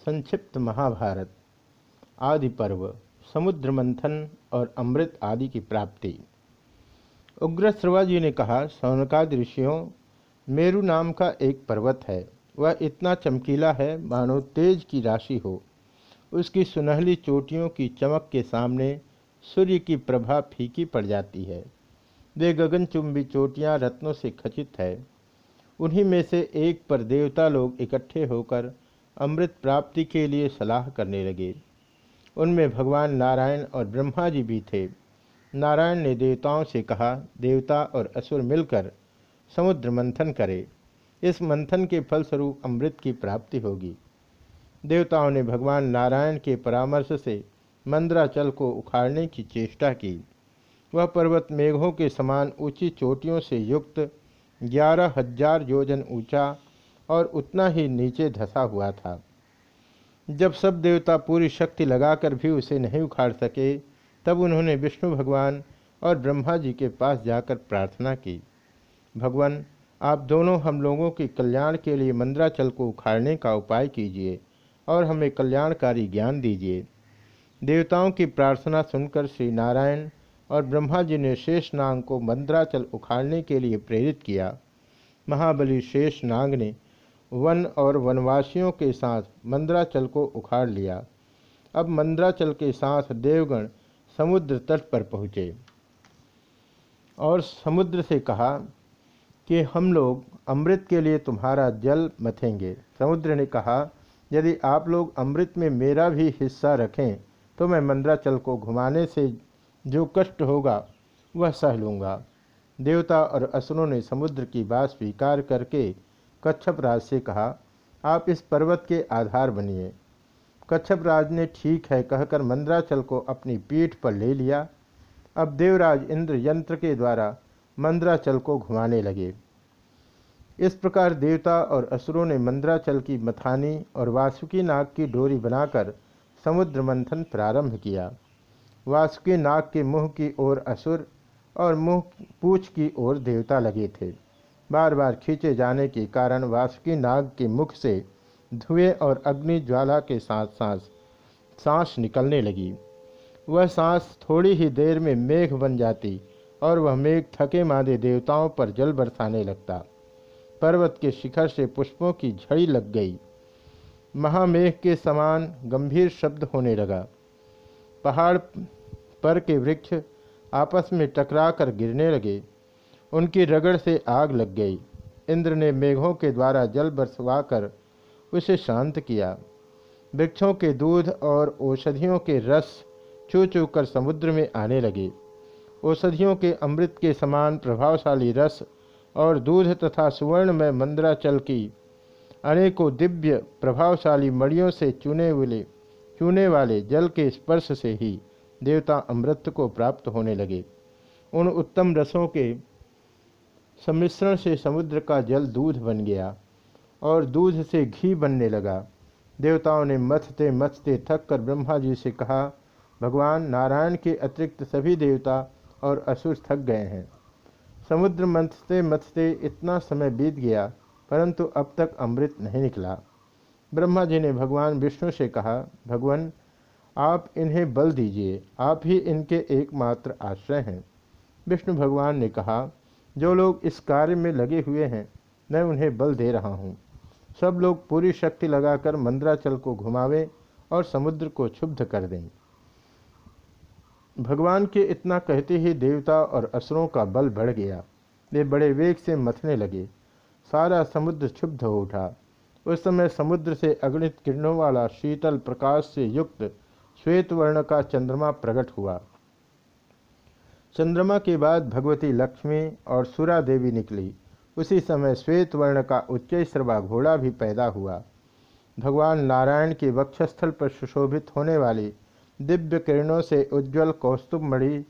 संक्षिप्त महाभारत आदि पर्व समुद्र मंथन और अमृत आदि की प्राप्ति। उग्र श्रवाजी ने कहा, सौनकाद ऋषियों, मेरु नाम का एक पर्वत है। वह इतना चमकीला है, मानो तेज की राशि हो। उसकी सुनहली चोटियों की चमक के सामने सूर्य की प्रभा फीकी पड़ जाती है। वे गगनचुंबी चोटियाँ रत्नों से खचित है। उन्हीं में से एक पर देवता लोग इकट्ठे होकर अमृत प्राप्ति के लिए सलाह करने लगे। उनमें भगवान नारायण और ब्रह्मा जी भी थे। नारायण ने देवताओं से कहा, देवता और असुर मिलकर समुद्र मंथन करे। इस मंथन के फलस्वरूप अमृत की प्राप्ति होगी। देवताओं ने भगवान नारायण के परामर्श से मंद्राचल को उखाड़ने की चेष्टा की। वह पर्वत मेघों के समान ऊँची चोटियों से युक्त ग्यारह हज़ार योजन ऊँचा और उतना ही नीचे धसा हुआ था। जब सब देवता पूरी शक्ति लगाकर भी उसे नहीं उखाड़ सके, तब उन्होंने विष्णु भगवान और ब्रह्मा जी के पास जाकर प्रार्थना की, भगवान, आप दोनों हम लोगों के कल्याण के लिए मंद्राचल को उखाड़ने का उपाय कीजिए और हमें कल्याणकारी ज्ञान दीजिए देवताओं की प्रार्थना सुनकर श्री नारायण और ब्रह्मा जी ने शेष नाग को मंद्राचल उखाड़ने के लिए प्रेरित किया। महाबली शेष नाग ने वन और वनवासियों के साथ मंद्राचल को उखाड़ लिया। अब मंद्राचल के साथ देवगण समुद्र तट पर पहुँचे और समुद्र से कहा कि हम लोग अमृत के लिए तुम्हारा जल मथेंगे। समुद्र ने कहा, यदि आप लोग अमृत में मेरा भी हिस्सा रखें तो मैं मंद्राचल को घुमाने से जो कष्ट होगा, वह सह लूँगा। देवता और असुरों ने समुद्र की बात स्वीकार करके कच्छप राज से कहा, आप इस पर्वत के आधार बनिए। कच्छप राज ने ठीक है कहकर मंद्राचल को अपनी पीठ पर ले लिया। अब देवराज इंद्र यंत्र के द्वारा मंद्राचल को घुमाने लगे। इस प्रकार देवता और असुरों ने मंद्राचल की मथानी और वासुकी नाग की डोरी बनाकर समुद्र मंथन प्रारंभ किया। वासुकी नाग के मुँह की ओर असुर और मुँह पूछ की ओर देवता लगे थे। बार बार खींचे जाने के कारण वासुकी नाग के मुख से धुएँ और अग्नि ज्वाला के साथ साथ सांस निकलने लगी। वह सांस थोड़ी ही देर में मेघ बन जाती और वह मेघ थके मादे देवताओं पर जल बरसाने लगता। पर्वत के शिखर से पुष्पों की झड़ी लग गई। महामेघ के समान गंभीर शब्द होने लगा। पहाड़ पर के वृक्ष आपस में टकरा कर गिरने लगे। उनकी रगड़ से आग लग गई। इंद्र ने मेघों के द्वारा जल बरसवाकर उसे शांत किया। वृक्षों के दूध और औषधियों के रस चू चू कर समुद्र में आने लगे। औषधियों के अमृत के समान प्रभावशाली रस और दूध तथा सुवर्ण में मंद्राचल की अनेकों दिव्य प्रभावशाली मड़ियों से चुने हुए चूने वाले जल के स्पर्श से ही देवता अमृत को प्राप्त होने लगे। उन उत्तम रसों के सम्मिश्रण से समुद्र का जल दूध बन गया और दूध से घी बनने लगा। देवताओं ने मथते मथते थक कर ब्रह्मा जी से कहा, भगवान, नारायण के अतिरिक्त सभी देवता और असुर थक गए हैं। समुद्र मथते मथते इतना समय बीत गया, परंतु अब तक अमृत नहीं निकला। ब्रह्मा जी ने भगवान विष्णु से कहा, भगवान, आप इन्हें बल दीजिए, आप ही इनके एकमात्र आश्रय हैं। विष्णु भगवान ने कहा जो लोग इस कार्य में लगे हुए हैं, मैं उन्हें बल दे रहा हूँ। सब लोग पूरी शक्ति लगाकर मंद्राचल को घुमावें और समुद्र को क्षुब्ध कर दें। भगवान के इतना कहते ही देवता और असुरों का बल बढ़ गया। वे बड़े वेग से मथने लगे। सारा समुद्र क्षुब्ध हो उठा। उस समय समुद्र से अगणित किरणों वाला शीतल प्रकाश से युक्त श्वेत वर्ण का चंद्रमा प्रकट हुआ। चंद्रमा के बाद भगवती लक्ष्मी और सुरा देवी निकली। उसी समय श्वेत वर्ण का उच्च श्रवा घोड़ा भी पैदा हुआ। भगवान नारायण के वक्षस्थल पर सुशोभित होने वाली दिव्य किरणों से उज्ज्वल कौस्तुभ मणि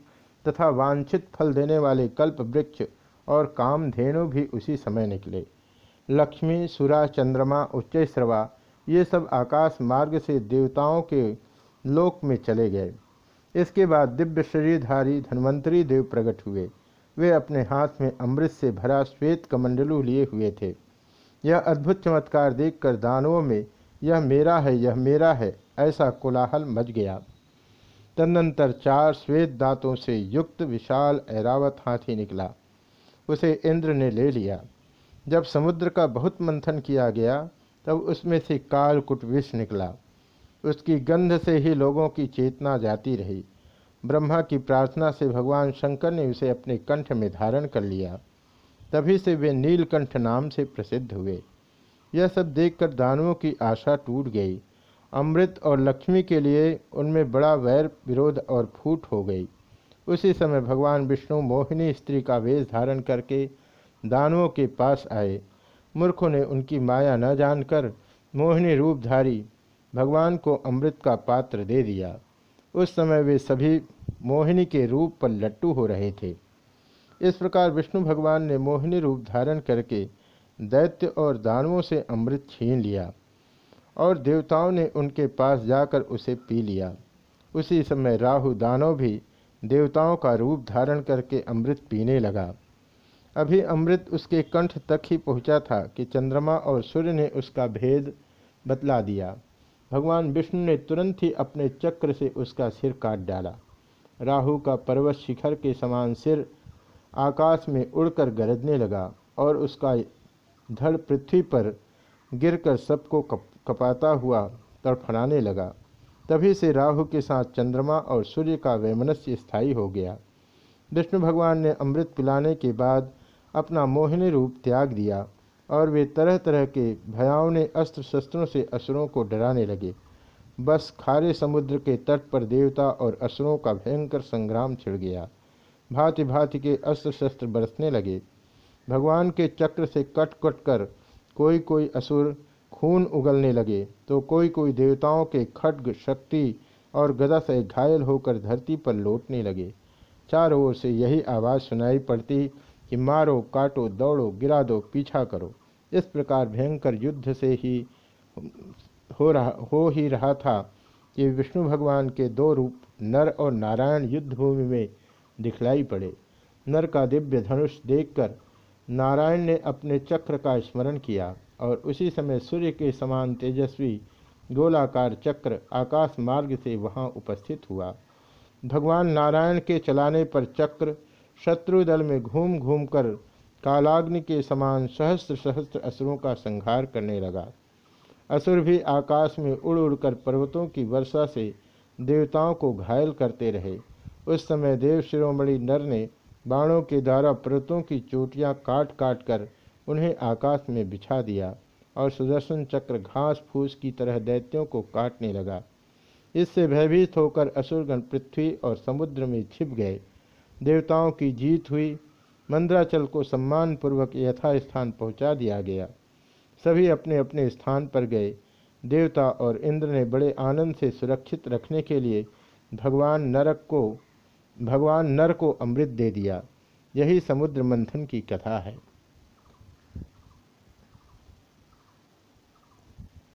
तथा वांछित फल देने वाले कल्प वृक्ष और कामधेनु भी उसी समय निकले। लक्ष्मी, सुरा, चंद्रमा उच्च श्रवा ये सब आकाश मार्ग से देवताओं के लोक में चले गए। इसके बाद दिव्य शरीरधारी धन्वंतरी देव प्रकट हुए। वे अपने हाथ में अमृत से भरा श्वेत कमंडलू लिए हुए थे। यह अद्भुत चमत्कार देखकर दानवों में, यह मेरा है, यह मेरा है, ऐसा कोलाहल मच गया। तदनंतर चार श्वेत दांतों से युक्त विशाल ऐरावत हाथी निकला। उसे इंद्र ने ले लिया। जब समुद्र का बहुत मंथन किया गया, तब उसमें से कालकुट विष निकला। उसकी गंध से ही लोगों की चेतना जाती रही। ब्रह्मा की प्रार्थना से भगवान शंकर ने उसे अपने कंठ में धारण कर लिया। तभी से वे नीलकंठ नाम से प्रसिद्ध हुए। यह सब देखकर दानवों की आशा टूट गई। अमृत और लक्ष्मी के लिए उनमें बड़ा वैर, विरोध और फूट हो गई। उसी समय भगवान विष्णु मोहिनी स्त्री का वेश धारण करके दानवों के पास आए। मूर्खों ने उनकी माया न जानकर मोहिनी रूपधारी भगवान को अमृत का पात्र दे दिया। उस समय वे सभी मोहिनी के रूप पर लट्टू हो रहे थे। इस प्रकार विष्णु भगवान ने मोहिनी रूप धारण करके दैत्य और दानवों से अमृत छीन लिया और देवताओं ने उनके पास जाकर उसे पी लिया। उसी समय राहु दानव भी देवताओं का रूप धारण करके अमृत पीने लगा। अभी अमृत उसके कंठ तक ही पहुँचा था कि चंद्रमा और सूर्य ने उसका भेद बतला दिया। भगवान विष्णु ने तुरंत ही अपने चक्र से उसका सिर काट डाला। राहु का पर्वत शिखर के समान सिर आकाश में उड़कर गरजने लगा और उसका धड़ पृथ्वी पर गिरकर सबको कप, कपाता हुआ तड़फड़ाने लगा। तभी से राहु के साथ चंद्रमा और सूर्य का वैमनस्य स्थायी हो गया। विष्णु भगवान ने अमृत पिलाने के बाद अपना मोहिनी रूप त्याग दिया। और वे तरह तरह के भयावने अस्त्र शस्त्रों से असुरों को डराने लगे। बस खारे समुद्र के तट पर देवता और असुरों का भयंकर संग्राम छिड़ गया। भांति भांति के अस्त्र शस्त्र बरसने लगे। भगवान के चक्र से कट कट कर कोई कोई असुर खून उगलने लगे तो कोई कोई देवताओं के खड्ग, शक्ति और गदा से घायल होकर धरती पर लौटने लगे। चारों ओर से यही आवाज़ सुनाई पड़ती कि मारो, काटो, दौड़ो, गिरा दो, पीछा करो। इस प्रकार भयंकर युद्ध से ही हो रहा, हो ही रहा था कि विष्णु भगवान के दो रूप, नर और नारायण युद्ध भूमि में दिखलाई पड़े। नर का दिव्य धनुष देखकर नारायण ने अपने चक्र का स्मरण किया और उसी समय सूर्य के समान तेजस्वी गोलाकार चक्र आकाश मार्ग से वहाँ उपस्थित हुआ। भगवान नारायण के चलाने पर चक्र शत्रु दल में घूम घूम कर कालाग्नि के समान सहस्त्र सहस्त्र असुरों का संहार करने लगा। असुर भी आकाश में उड़ उड़कर पर्वतों की वर्षा से देवताओं को घायल करते रहे। उस समय देव शिरोमणि नर ने बाणों के द्वारा पर्वतों की चोटियाँ काट काट कर उन्हें आकाश में बिछा दिया और सुदर्शन चक्र घास फूस की तरह दैत्यों को काटने लगा। इससे भयभीत होकर असुरगण पृथ्वी और समुद्र में छिप गए। देवताओं की जीत हुई मंद्राचल को सम्मानपूर्वक यथास्थान पहुँचा दिया गया। सभी अपने अपने स्थान पर गए। देवता और इंद्र ने बड़े आनंद से सुरक्षित रखने के लिए भगवान नरक को, भगवान नर को अमृत दे दिया। यही समुद्र मंथन की कथा है।